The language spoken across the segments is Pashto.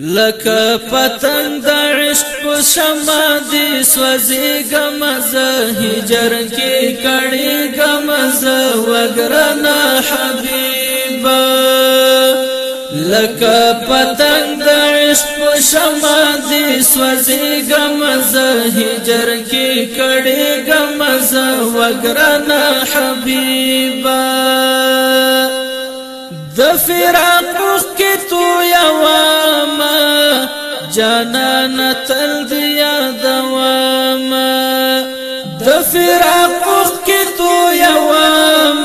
لکه پتنګ د عشق په شمع دي سوځي غم زه هجر کې کړي غم زه وګرنا حبيبا لکه پتنګ د عشق په شمع دي سوځي غم زه هجر کې کړي غم زه وګرنا حبيبا د فراق پښتو یوام جانان تل دی یادوام د فراق کې تو یوام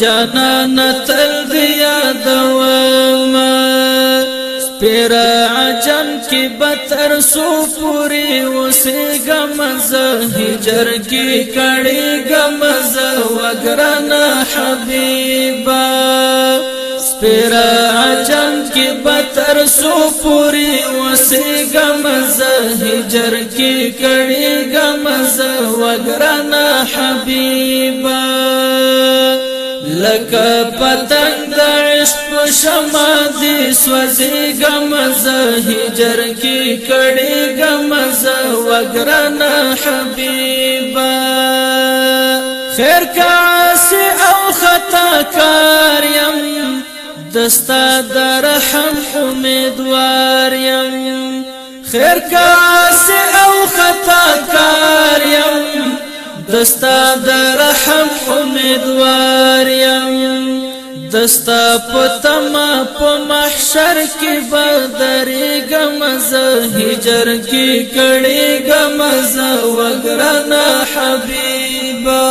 جانان تل دی یادوام سپیر عجم کې بتر سو پوری وسه غم زه هجر کې کړي غم زه وگرنا حبیبا بتر سو پوری وسی غمز هجر کی کړي غمز وگرنا حبیبا لک پتنګ د عشق شمع دې سوځي غمز هجر کی کړي غمز وگرنا حبیبا خیر کا او خطا دستا در رحم امیدوار یم خیر کاس او خطا کار یم دستا در رحم امیدوار یم دستا پتما په محشر کې بدرې غمز هجر کې کړي غمز وګرنا حبيبا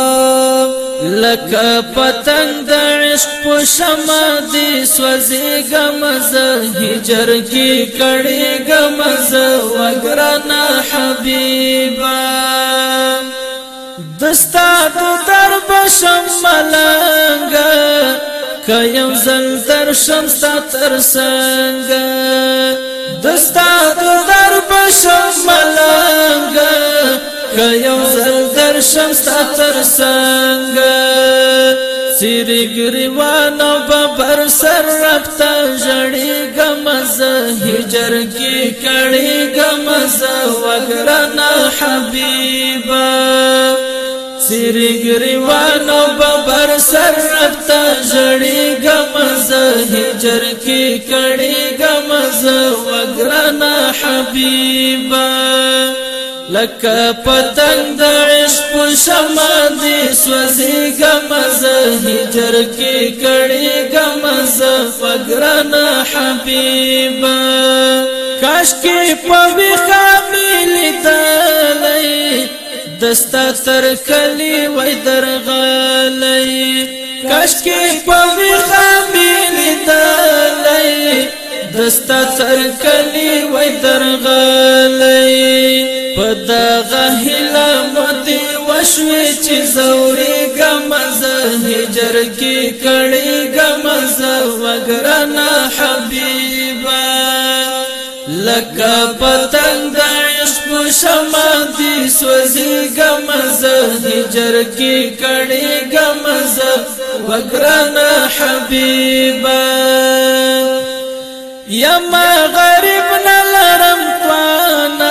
لك پتنګ عشق پوشم دی سوزی گمز حجر کی کڑی گمز وگرنا حبیبا دستا تو در بشم ملنگا کیم زل در شمستا ترسنگا دستا تو در بشم ملنگا کیم زل در شمستا ترسنگا سری گریوان او ببر سر رفتا جڑی گمز ہجر کی کڑی گمز وگرنا حبیبا سری گریوان او ببر سر رفتا جڑی گمز ہجر کی کڑی گمز وگرنا حبیبا لکه پتنګ د عشق شمع دې سوځي غمز هجر کې کړي غمز فقرن حبيب کاش کې پوي خامل تلې دستا تر کلی وای درغلې کاش کې پوي خامل تلې دستا تر کلی وای درغلې هجر کی کړي غم زوګرنا حبیبا لکه پتنګ د عشق شمدي سوزي غم هجر کی کړي غم زوګرنا حبیبا یما غریب نلرم پانا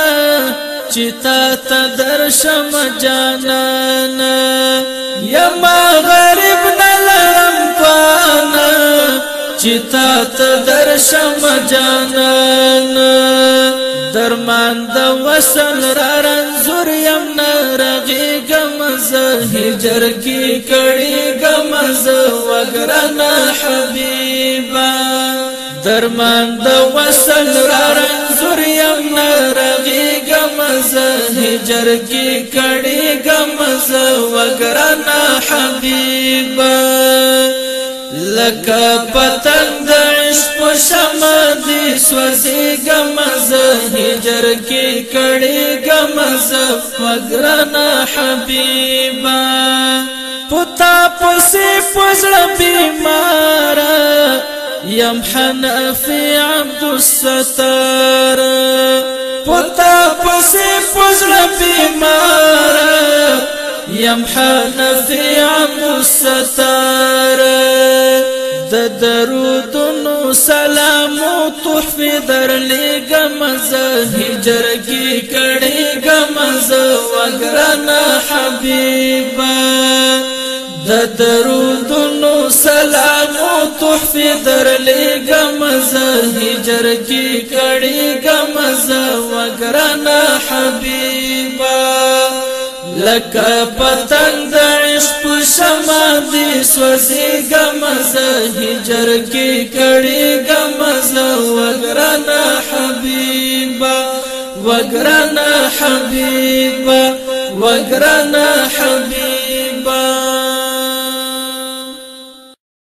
چتا تدرشم جانانا لما غریب نلرم پانا چتا ته درشم جانان درمان د وصل را رنزور يم نارغي غم زه هجر کی کړي غم زه وگرنا حبيبا درمان د وصل را رنزور زه هجر کې کړي غم زه وګرنا حبيب لکه پتنګ عشق شمع دې سوځي غم زه هجر کې کړي غم زه وګرنا حبيب پتا پسې پزړه بیمار يم حنفي عبد الستار پتا پسې پزړه بیمار یم حنفی عم ستار د درودونو سلام او تحفه درلې غمز هجر کې کړې غمز وګرنا حبیبا د درودونو سلام او تحفه درلې غم زه هجر کې کړي غم زه وګرنا حبيبا لك پتنګ د عشق شمع دې سوځي غم زه هجر کې کړي غم زه وګرنا حبيبا وګرنا حبيبا وګرنا حبيبا